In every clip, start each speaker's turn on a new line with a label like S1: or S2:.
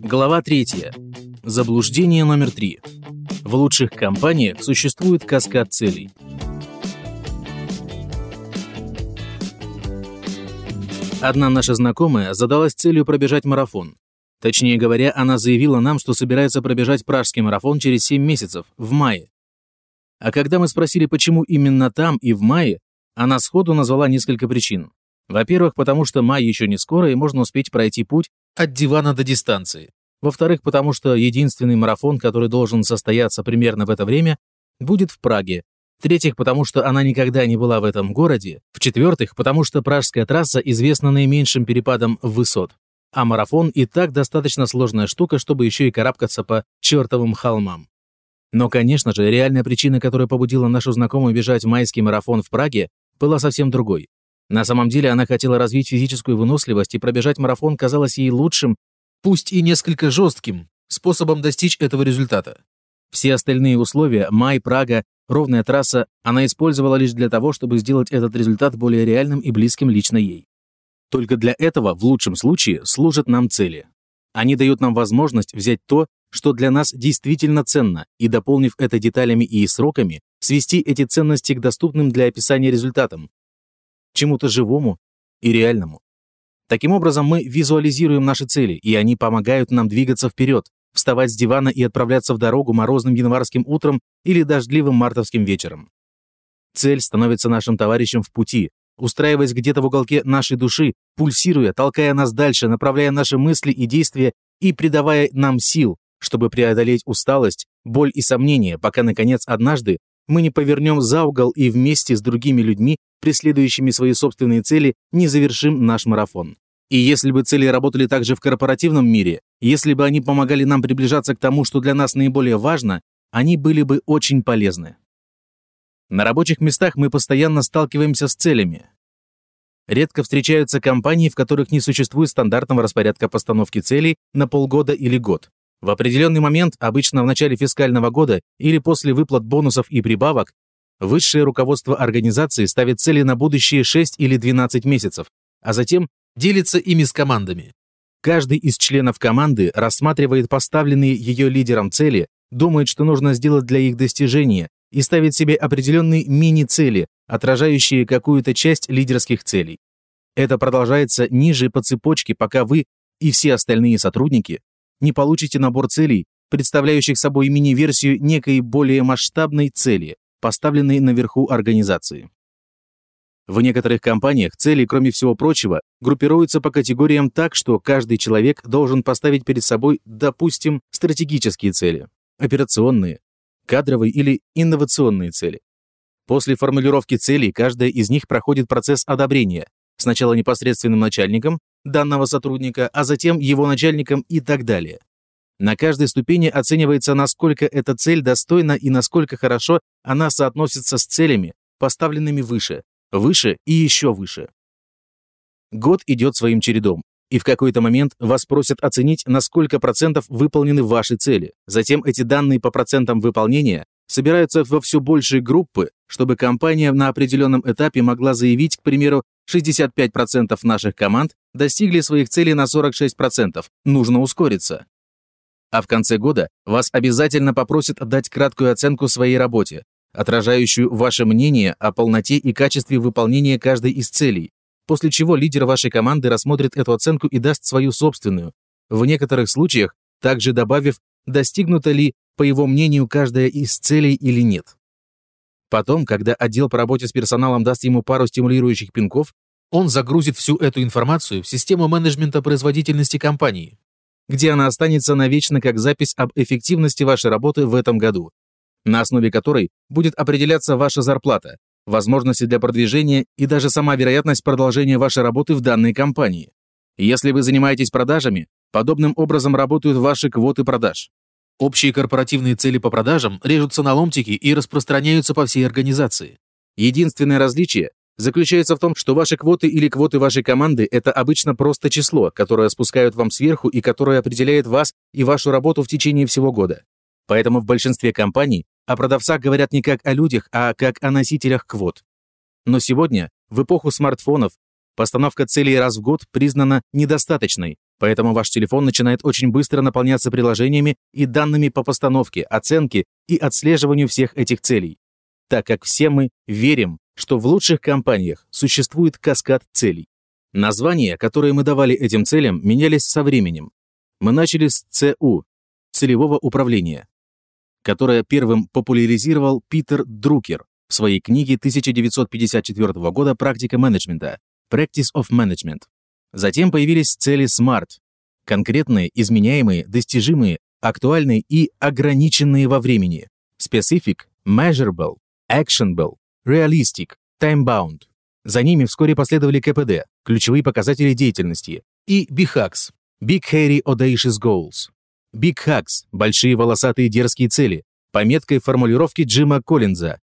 S1: Глава 3. Заблуждение номер 3. В лучших компаниях существует каскад целей. Одна наша знакомая задалась целью пробежать марафон. Точнее говоря, она заявила нам, что собирается пробежать пражский марафон через 7 месяцев, в мае. А когда мы спросили, почему именно там и в мае, она сходу назвала несколько причин. Во-первых, потому что май еще не скоро и можно успеть пройти путь от дивана до дистанции. Во-вторых, потому что единственный марафон, который должен состояться примерно в это время, будет в Праге. В-третьих, потому что она никогда не была в этом городе. В-четвертых, потому что пражская трасса известна наименьшим перепадом высот. А марафон и так достаточно сложная штука, чтобы еще и карабкаться по чертовым холмам. Но, конечно же, реальная причина, которая побудила нашу знакомую бежать майский марафон в Праге, была совсем другой. На самом деле она хотела развить физическую выносливость, и пробежать марафон казалось ей лучшим, пусть и несколько жестким, способом достичь этого результата. Все остальные условия – май, Прага, ровная трасса – она использовала лишь для того, чтобы сделать этот результат более реальным и близким лично ей. Только для этого, в лучшем случае, служат нам цели. Они дают нам возможность взять то, что для нас действительно ценно, и, дополнив это деталями и сроками, свести эти ценности к доступным для описания результатам, чему-то живому и реальному. Таким образом, мы визуализируем наши цели, и они помогают нам двигаться вперед, вставать с дивана и отправляться в дорогу морозным январским утром или дождливым мартовским вечером. Цель становится нашим товарищем в пути, устраиваясь где-то в уголке нашей души, пульсируя, толкая нас дальше, направляя наши мысли и действия и придавая нам сил, чтобы преодолеть усталость, боль и сомнения, пока, наконец, однажды мы не повернем за угол и вместе с другими людьми, преследующими свои собственные цели, не завершим наш марафон. И если бы цели работали также в корпоративном мире, если бы они помогали нам приближаться к тому, что для нас наиболее важно, они были бы очень полезны. На рабочих местах мы постоянно сталкиваемся с целями. Редко встречаются компании, в которых не существует стандартного распорядка постановки целей на полгода или год. В определенный момент, обычно в начале фискального года или после выплат бонусов и прибавок, высшее руководство организации ставит цели на будущие 6 или 12 месяцев, а затем делится ими с командами. Каждый из членов команды рассматривает поставленные ее лидером цели, думает, что нужно сделать для их достижения, и ставит себе определенные мини-цели, отражающие какую-то часть лидерских целей. Это продолжается ниже по цепочке, пока вы и все остальные сотрудники не получите набор целей, представляющих собой мини-версию некой более масштабной цели, поставленной наверху организации. В некоторых компаниях цели, кроме всего прочего, группируются по категориям так, что каждый человек должен поставить перед собой, допустим, стратегические цели, операционные, кадровые или инновационные цели. После формулировки целей каждая из них проходит процесс одобрения, сначала непосредственным начальником, данного сотрудника, а затем его начальником и так далее. На каждой ступени оценивается, насколько эта цель достойна и насколько хорошо она соотносится с целями, поставленными выше, выше и еще выше. Год идет своим чередом, и в какой-то момент вас просят оценить, на сколько процентов выполнены ваши цели. Затем эти данные по процентам выполнения собираются во все большие группы, чтобы компания на определенном этапе могла заявить, к примеру, 65% наших команд достигли своих целей на 46%, нужно ускориться. А в конце года вас обязательно попросят дать краткую оценку своей работе, отражающую ваше мнение о полноте и качестве выполнения каждой из целей, после чего лидер вашей команды рассмотрит эту оценку и даст свою собственную, в некоторых случаях также добавив, достигнута ли, по его мнению, каждая из целей или нет. Потом, когда отдел по работе с персоналом даст ему пару стимулирующих пинков, он загрузит всю эту информацию в систему менеджмента производительности компании, где она останется навечно как запись об эффективности вашей работы в этом году, на основе которой будет определяться ваша зарплата, возможности для продвижения и даже сама вероятность продолжения вашей работы в данной компании. Если вы занимаетесь продажами, подобным образом работают ваши квоты продаж. Общие корпоративные цели по продажам режутся на ломтики и распространяются по всей организации. Единственное различие заключается в том, что ваши квоты или квоты вашей команды – это обычно просто число, которое спускают вам сверху и которое определяет вас и вашу работу в течение всего года. Поэтому в большинстве компаний о продавцах говорят не как о людях, а как о носителях квот. Но сегодня, в эпоху смартфонов, постановка целей раз в год признана недостаточной, Поэтому ваш телефон начинает очень быстро наполняться приложениями и данными по постановке, оценке и отслеживанию всех этих целей. Так как все мы верим, что в лучших компаниях существует каскад целей. Названия, которые мы давали этим целям, менялись со временем. Мы начали с ЦУ – целевого управления, которое первым популяризировал Питер Друкер в своей книге 1954 года «Практика менеджмента» Practice of Management. Затем появились цели SMART – конкретные, изменяемые, достижимые, актуальные и ограниченные во времени. Specific, Measurable, Actionable, Realistic, Time-Bound. За ними вскоре последовали КПД – ключевые показатели деятельности, и BHAGs – Big Hairy Audacious Goals. Big Hugs – большие волосатые дерзкие цели, пометкой формулировки Джима Коллинза.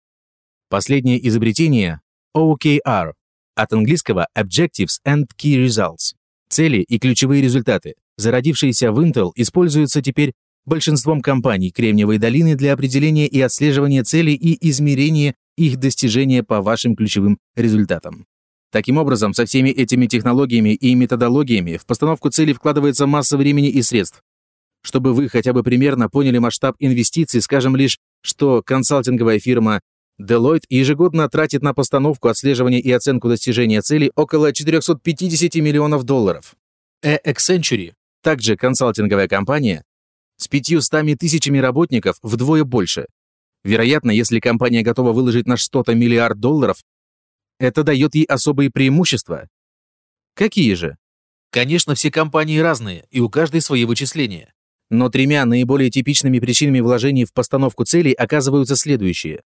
S1: Последнее изобретение – OKR, от английского Objectives and Key Results. Цели и ключевые результаты, зародившиеся в Intel, используются теперь большинством компаний Кремниевой долины для определения и отслеживания целей и измерения их достижения по вашим ключевым результатам. Таким образом, со всеми этими технологиями и методологиями в постановку целей вкладывается масса времени и средств, чтобы вы хотя бы примерно поняли масштаб инвестиций, скажем лишь, что консалтинговая фирма Deloitte ежегодно тратит на постановку, отслеживание и оценку достижения целей около 450 миллионов долларов. A Accenture, также консалтинговая компания, с 500 тысячами работников вдвое больше. Вероятно, если компания готова выложить на что-то миллиард долларов, это дает ей особые преимущества. Какие же? Конечно, все компании разные, и у каждой свои вычисления. Но тремя наиболее типичными причинами вложений в постановку целей оказываются следующие.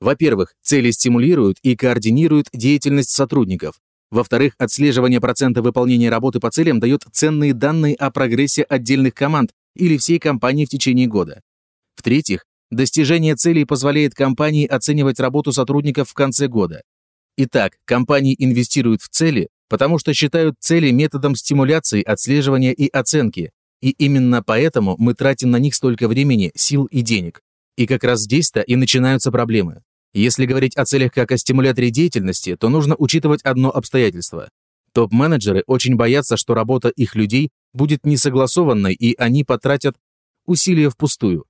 S1: Во-первых, цели стимулируют и координируют деятельность сотрудников. Во-вторых, отслеживание процента выполнения работы по целям дает ценные данные о прогрессе отдельных команд или всей компании в течение года. В-третьих, достижение целей позволяет компании оценивать работу сотрудников в конце года. Итак, компании инвестируют в цели, потому что считают цели методом стимуляции, отслеживания и оценки, и именно поэтому мы тратим на них столько времени, сил и денег. И как раз здесь-то и начинаются проблемы. Если говорить о целях как о стимуляторе деятельности, то нужно учитывать одно обстоятельство. Топ-менеджеры очень боятся, что работа их людей будет несогласованной, и они потратят усилия впустую.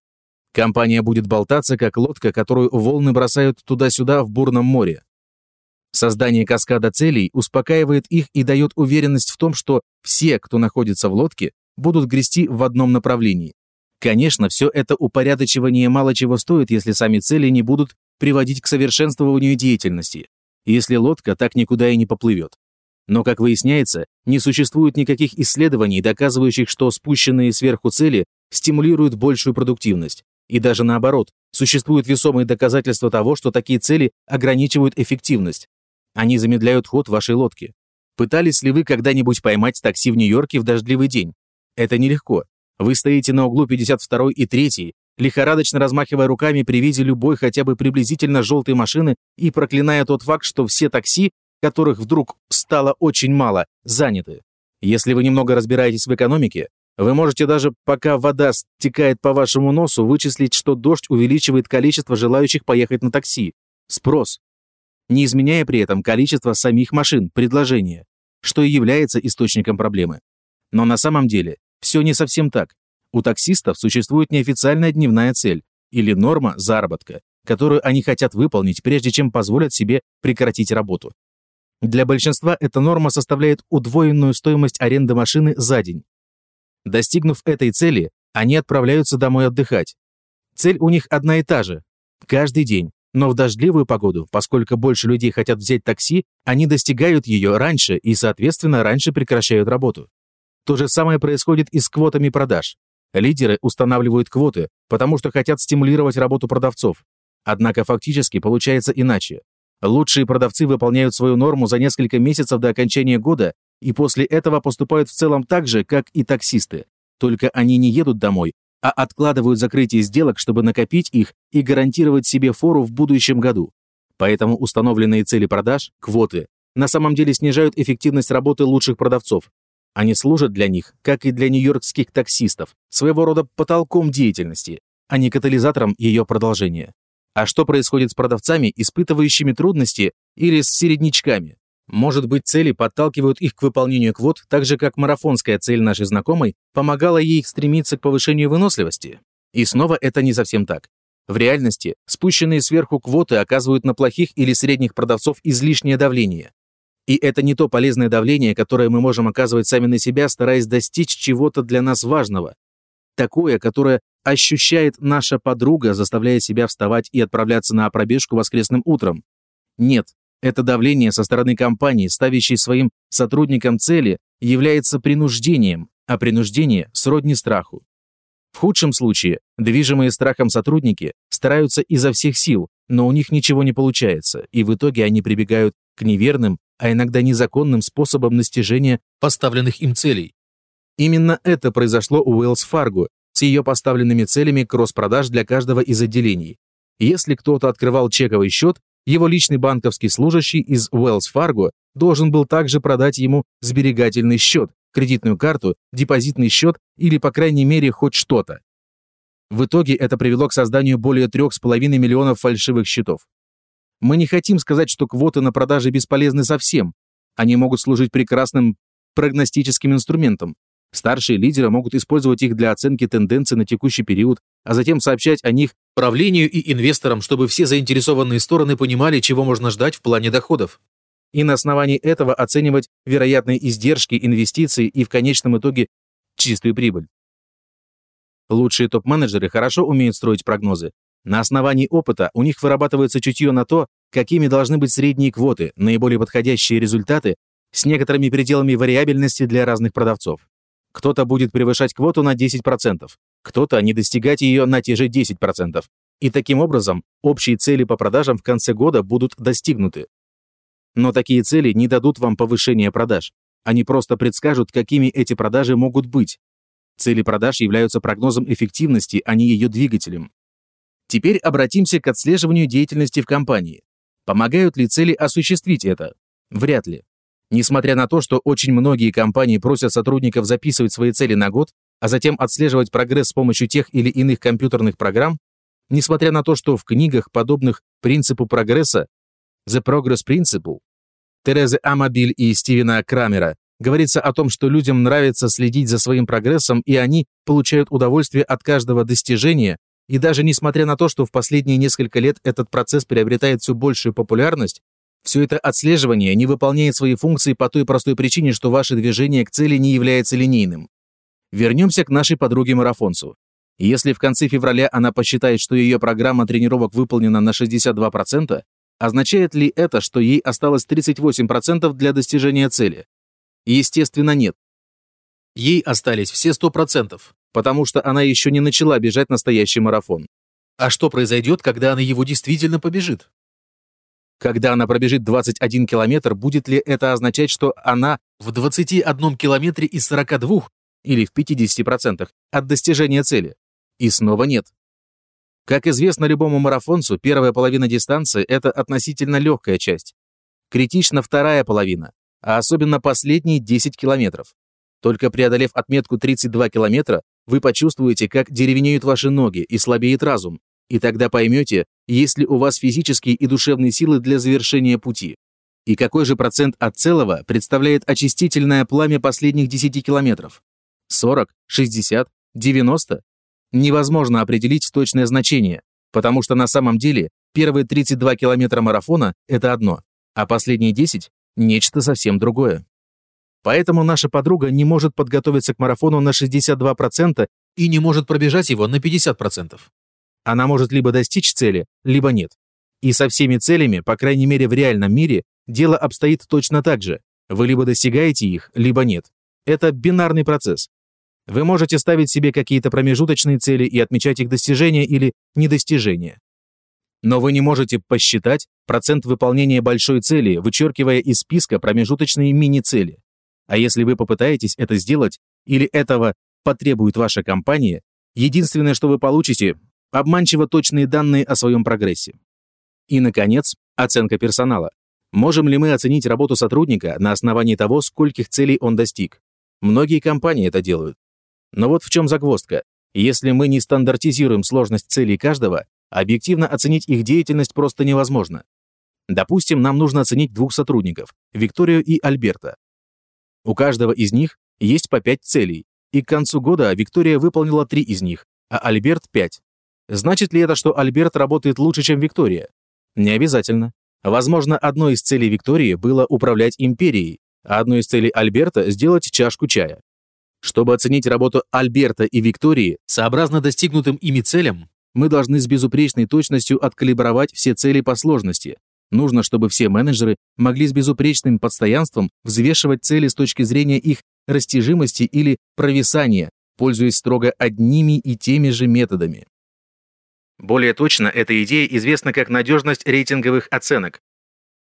S1: Компания будет болтаться, как лодка, которую волны бросают туда-сюда в бурном море. Создание каскада целей успокаивает их и дает уверенность в том, что все, кто находится в лодке, будут грести в одном направлении. Конечно, все это упорядочивание мало чего стоит, если сами цели не будут приводить к совершенствованию деятельности, если лодка так никуда и не поплывет. Но, как выясняется, не существует никаких исследований, доказывающих, что спущенные сверху цели стимулируют большую продуктивность. И даже наоборот, существуют весомые доказательства того, что такие цели ограничивают эффективность. Они замедляют ход вашей лодки. Пытались ли вы когда-нибудь поймать такси в Нью-Йорке в дождливый день? Это нелегко. Вы стоите на углу 52 и 3, лихорадочно размахивая руками при виде любой хотя бы приблизительно желтой машины и проклиная тот факт, что все такси, которых вдруг стало очень мало, заняты. Если вы немного разбираетесь в экономике, вы можете даже, пока вода стекает по вашему носу, вычислить, что дождь увеличивает количество желающих поехать на такси. Спрос. Не изменяя при этом количество самих машин, предложения, что и является источником проблемы. Но на самом деле все не совсем так. У таксистов существует неофициальная дневная цель или норма заработка, которую они хотят выполнить, прежде чем позволят себе прекратить работу. Для большинства эта норма составляет удвоенную стоимость аренды машины за день. Достигнув этой цели, они отправляются домой отдыхать. Цель у них одна и та же – каждый день. Но в дождливую погоду, поскольку больше людей хотят взять такси, они достигают ее раньше и, соответственно, раньше прекращают работу. То же самое происходит и с квотами продаж. Лидеры устанавливают квоты, потому что хотят стимулировать работу продавцов. Однако фактически получается иначе. Лучшие продавцы выполняют свою норму за несколько месяцев до окончания года и после этого поступают в целом так же, как и таксисты. Только они не едут домой, а откладывают закрытие сделок, чтобы накопить их и гарантировать себе фору в будущем году. Поэтому установленные цели продаж, квоты, на самом деле снижают эффективность работы лучших продавцов, они служат для них, как и для нью-йоркских таксистов, своего рода потолком деятельности, а не катализатором ее продолжения. А что происходит с продавцами, испытывающими трудности, или с середнячками? Может быть, цели подталкивают их к выполнению квот, так же как марафонская цель нашей знакомой помогала ей стремиться к повышению выносливости? И снова это не совсем так. В реальности спущенные сверху квоты оказывают на плохих или средних продавцов излишнее давление. И это не то полезное давление, которое мы можем оказывать сами на себя, стараясь достичь чего-то для нас важного. Такое, которое ощущает наша подруга, заставляя себя вставать и отправляться на пробежку воскресным утром. Нет, это давление со стороны компании, ставящей своим сотрудникам цели, является принуждением, а принуждение сродни страху. В худшем случае, движимые страхом сотрудники стараются изо всех сил, но у них ничего не получается, и в итоге они прибегают к неверным, а иногда незаконным способам достижения поставленных им целей. Именно это произошло у Wells Fargo с ее поставленными целями кросс-продаж для каждого из отделений. Если кто-то открывал чековый счет, его личный банковский служащий из Wells Fargo должен был также продать ему сберегательный счет, кредитную карту, депозитный счет или, по крайней мере, хоть что-то. В итоге это привело к созданию более 3,5 миллионов фальшивых счетов. Мы не хотим сказать, что квоты на продажи бесполезны совсем. Они могут служить прекрасным прогностическим инструментом. Старшие лидеры могут использовать их для оценки тенденций на текущий период, а затем сообщать о них правлению и инвесторам, чтобы все заинтересованные стороны понимали, чего можно ждать в плане доходов и на основании этого оценивать вероятные издержки, инвестиции и в конечном итоге чистую прибыль. Лучшие топ-менеджеры хорошо умеют строить прогнозы. На основании опыта у них вырабатывается чутье на то, какими должны быть средние квоты, наиболее подходящие результаты с некоторыми пределами вариабельности для разных продавцов. Кто-то будет превышать квоту на 10%, кто-то не достигать ее на те же 10%. И таким образом общие цели по продажам в конце года будут достигнуты. Но такие цели не дадут вам повышения продаж. Они просто предскажут, какими эти продажи могут быть. Цели продаж являются прогнозом эффективности, а не ее двигателем. Теперь обратимся к отслеживанию деятельности в компании. Помогают ли цели осуществить это? Вряд ли. Несмотря на то, что очень многие компании просят сотрудников записывать свои цели на год, а затем отслеживать прогресс с помощью тех или иных компьютерных программ, несмотря на то, что в книгах, подобных принципу прогресса, The Progress Principle Терезы Амабиль и Стивена Крамера говорится о том, что людям нравится следить за своим прогрессом, и они получают удовольствие от каждого достижения, и даже несмотря на то, что в последние несколько лет этот процесс приобретает все большую популярность, все это отслеживание не выполняет свои функции по той простой причине, что ваше движение к цели не является линейным. Вернемся к нашей подруге-марафонцу. Если в конце февраля она посчитает, что ее программа тренировок выполнена на 62%, Означает ли это, что ей осталось 38% для достижения цели? Естественно, нет. Ей остались все 100%, потому что она еще не начала бежать настоящий марафон. А что произойдет, когда она его действительно побежит? Когда она пробежит 21 километр, будет ли это означать, что она в 21 километре из 42 или в 50% от достижения цели? И снова нет. Как известно любому марафонцу, первая половина дистанции – это относительно легкая часть. Критична вторая половина, а особенно последние 10 километров. Только преодолев отметку 32 километра, вы почувствуете, как деревенеют ваши ноги и слабеет разум, и тогда поймете, есть ли у вас физические и душевные силы для завершения пути. И какой же процент от целого представляет очистительное пламя последних 10 километров? 40, 60, 90? невозможно определить точное значение, потому что на самом деле первые 32 километра марафона – это одно, а последние 10 – нечто совсем другое. Поэтому наша подруга не может подготовиться к марафону на 62% и не может пробежать его на 50%. Она может либо достичь цели, либо нет. И со всеми целями, по крайней мере в реальном мире, дело обстоит точно так же. Вы либо достигаете их, либо нет. Это бинарный процесс. Вы можете ставить себе какие-то промежуточные цели и отмечать их достижения или недостижения. Но вы не можете посчитать процент выполнения большой цели, вычеркивая из списка промежуточные мини-цели. А если вы попытаетесь это сделать, или этого потребует ваша компания, единственное, что вы получите – обманчиво точные данные о своем прогрессе. И, наконец, оценка персонала. Можем ли мы оценить работу сотрудника на основании того, скольких целей он достиг? Многие компании это делают. Но вот в чем загвоздка. Если мы не стандартизируем сложность целей каждого, объективно оценить их деятельность просто невозможно. Допустим, нам нужно оценить двух сотрудников, Викторию и Альберта. У каждого из них есть по пять целей, и к концу года Виктория выполнила три из них, а Альберт – пять. Значит ли это, что Альберт работает лучше, чем Виктория? Не обязательно. Возможно, одной из целей Виктории было управлять империей, а одной из целей Альберта – сделать чашку чая. Чтобы оценить работу Альберта и Виктории, сообразно достигнутым ими целям, мы должны с безупречной точностью откалибровать все цели по сложности. Нужно, чтобы все менеджеры могли с безупречным подстоянством взвешивать цели с точки зрения их растяжимости или провисания, пользуясь строго одними и теми же методами. Более точно, эта идея известна как надежность рейтинговых оценок.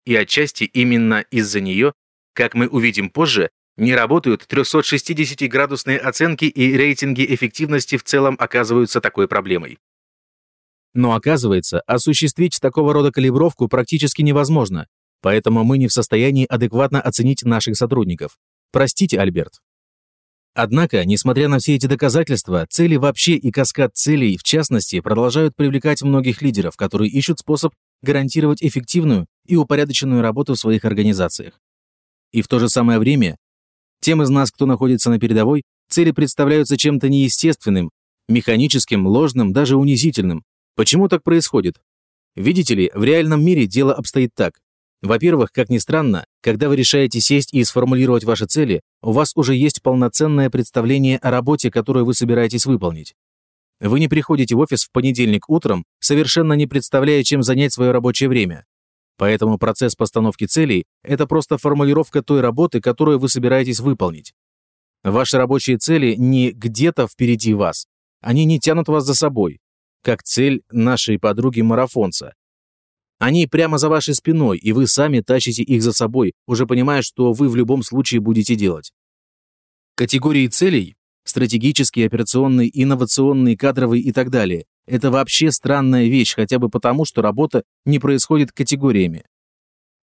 S1: И отчасти именно из-за нее, как мы увидим позже, не работают 360-градусные оценки и рейтинги эффективности в целом оказываются такой проблемой. Но оказывается, осуществить такого рода калибровку практически невозможно, поэтому мы не в состоянии адекватно оценить наших сотрудников. Простите, Альберт. Однако, несмотря на все эти доказательства, цели вообще и каскад целей, в частности, продолжают привлекать многих лидеров, которые ищут способ гарантировать эффективную и упорядоченную работу в своих организациях. И в то же самое время, тем из нас, кто находится на передовой, цели представляются чем-то неестественным, механическим, ложным, даже унизительным, Почему так происходит? Видите ли, в реальном мире дело обстоит так. Во-первых, как ни странно, когда вы решаете сесть и сформулировать ваши цели, у вас уже есть полноценное представление о работе, которую вы собираетесь выполнить. Вы не приходите в офис в понедельник утром, совершенно не представляя, чем занять свое рабочее время. Поэтому процесс постановки целей – это просто формулировка той работы, которую вы собираетесь выполнить. Ваши рабочие цели не где-то впереди вас. Они не тянут вас за собой как цель нашей подруги-марафонца. Они прямо за вашей спиной, и вы сами тащите их за собой, уже понимая, что вы в любом случае будете делать. Категории целей – стратегические, операционные, инновационные, кадровые и так далее – это вообще странная вещь, хотя бы потому, что работа не происходит категориями.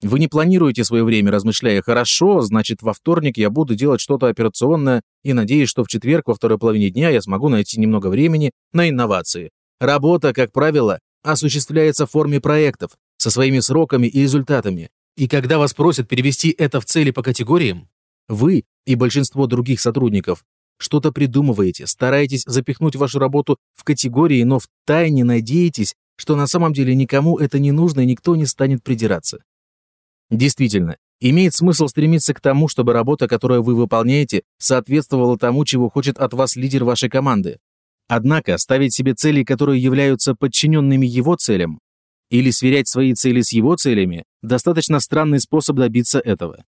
S1: Вы не планируете свое время, размышляя «хорошо, значит, во вторник я буду делать что-то операционное и надеюсь, что в четверг во второй половине дня я смогу найти немного времени на инновации. Работа, как правило, осуществляется в форме проектов со своими сроками и результатами. И когда вас просят перевести это в цели по категориям, вы и большинство других сотрудников что-то придумываете, стараетесь запихнуть вашу работу в категории, но в тайне надеетесь, что на самом деле никому это не нужно и никто не станет придираться. Действительно, имеет смысл стремиться к тому, чтобы работа, которую вы выполняете, соответствовала тому, чего хочет от вас лидер вашей команды. Однако ставить себе цели, которые являются подчиненными его целям, или сверять свои цели с его целями, достаточно странный способ добиться этого.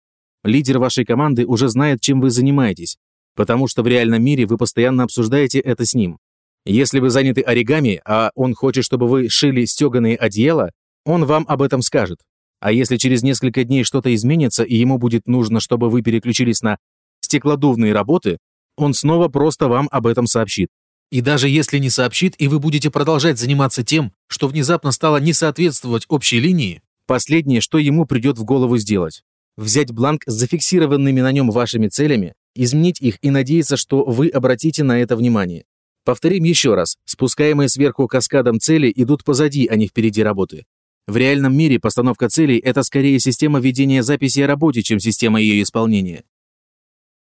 S1: Лидер вашей команды уже знает, чем вы занимаетесь, потому что в реальном мире вы постоянно обсуждаете это с ним. Если вы заняты оригами, а он хочет, чтобы вы шили стеганые одеяла, он вам об этом скажет. А если через несколько дней что-то изменится, и ему будет нужно, чтобы вы переключились на стеклодувные работы, он снова просто вам об этом сообщит. И даже если не сообщит, и вы будете продолжать заниматься тем, что внезапно стало не соответствовать общей линии, последнее, что ему придет в голову сделать – взять бланк с зафиксированными на нем вашими целями, изменить их и надеяться, что вы обратите на это внимание. Повторим еще раз, спускаемые сверху каскадом цели идут позади, а не впереди работы. В реальном мире постановка целей – это скорее система ведения записи о работе, чем система ее исполнения.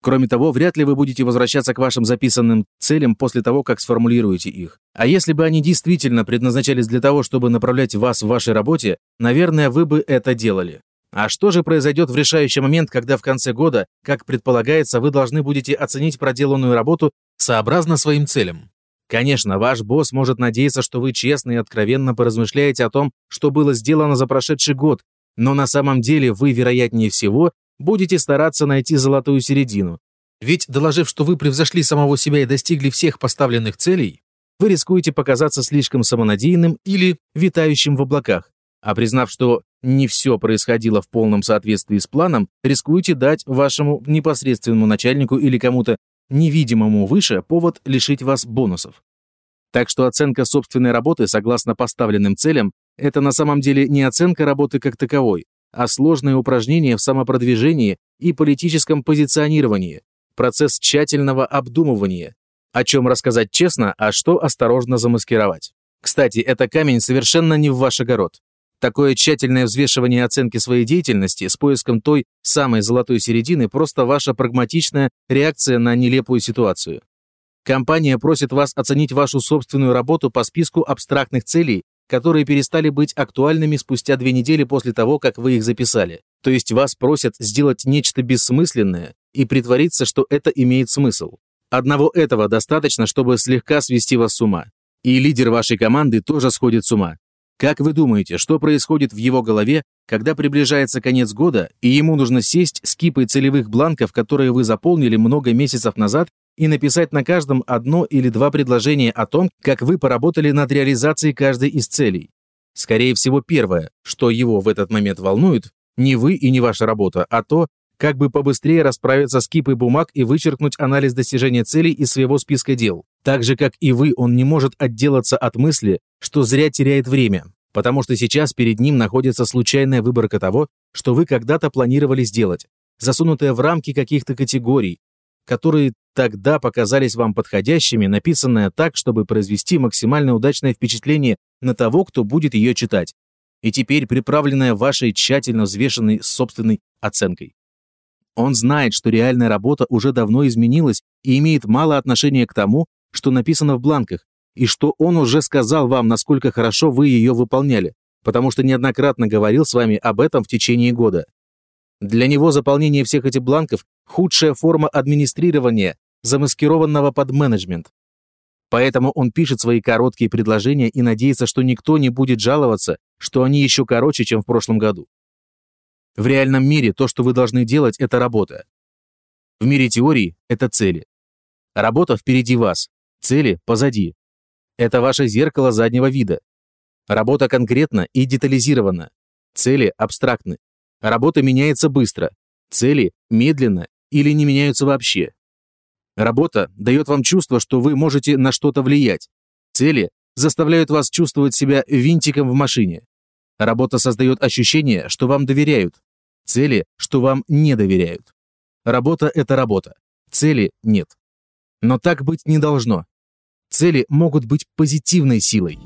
S1: Кроме того, вряд ли вы будете возвращаться к вашим записанным целям после того, как сформулируете их. А если бы они действительно предназначались для того, чтобы направлять вас в вашей работе, наверное, вы бы это делали. А что же произойдет в решающий момент, когда в конце года, как предполагается, вы должны будете оценить проделанную работу сообразно своим целям? Конечно, ваш босс может надеяться, что вы честно и откровенно поразмышляете о том, что было сделано за прошедший год, но на самом деле вы, вероятнее всего, будете стараться найти золотую середину. Ведь, доложив, что вы превзошли самого себя и достигли всех поставленных целей, вы рискуете показаться слишком самонадеянным или витающим в облаках, а признав, что не все происходило в полном соответствии с планом, рискуете дать вашему непосредственному начальнику или кому-то невидимому выше повод лишить вас бонусов. Так что оценка собственной работы согласно поставленным целям – это на самом деле не оценка работы как таковой, а сложное упражнение в самопродвижении и политическом позиционировании, процесс тщательного обдумывания, о чем рассказать честно, а что осторожно замаскировать. Кстати, это камень совершенно не в ваш огород. Такое тщательное взвешивание оценки своей деятельности с поиском той самой золотой середины просто ваша прагматичная реакция на нелепую ситуацию. Компания просит вас оценить вашу собственную работу по списку абстрактных целей, которые перестали быть актуальными спустя две недели после того, как вы их записали. То есть вас просят сделать нечто бессмысленное и притвориться, что это имеет смысл. Одного этого достаточно, чтобы слегка свести вас с ума. И лидер вашей команды тоже сходит с ума. Как вы думаете, что происходит в его голове, когда приближается конец года, и ему нужно сесть с кипой целевых бланков, которые вы заполнили много месяцев назад, и написать на каждом одно или два предложения о том, как вы поработали над реализацией каждой из целей? Скорее всего, первое, что его в этот момент волнует, не вы и не ваша работа, а то, как бы побыстрее расправиться с кипой бумаг и вычеркнуть анализ достижения целей из своего списка дел. Так же, как и вы, он не может отделаться от мысли, что зря теряет время, потому что сейчас перед ним находится случайная выборка того, что вы когда-то планировали сделать, засунутая в рамки каких-то категорий, которые тогда показались вам подходящими, написанная так, чтобы произвести максимально удачное впечатление на того, кто будет ее читать, и теперь приправленная вашей тщательно взвешенной собственной оценкой. Он знает, что реальная работа уже давно изменилась и имеет мало отношения к тому, что написано в бланках, и что он уже сказал вам, насколько хорошо вы ее выполняли, потому что неоднократно говорил с вами об этом в течение года. Для него заполнение всех этих бланков – худшая форма администрирования, замаскированного под менеджмент. Поэтому он пишет свои короткие предложения и надеется, что никто не будет жаловаться, что они еще короче, чем в прошлом году. В реальном мире то, что вы должны делать, это работа. В мире теории – это цели. Работа впереди вас, цели позади. Это ваше зеркало заднего вида. Работа конкретна и детализирована. Цели абстрактны. Работа меняется быстро. Цели медленно или не меняются вообще. Работа дает вам чувство, что вы можете на что-то влиять. Цели заставляют вас чувствовать себя винтиком в машине. Работа создает ощущение, что вам доверяют. Цели, что вам не доверяют. Работа – это работа. Цели нет. Но так быть не должно. Цели могут быть позитивной силой.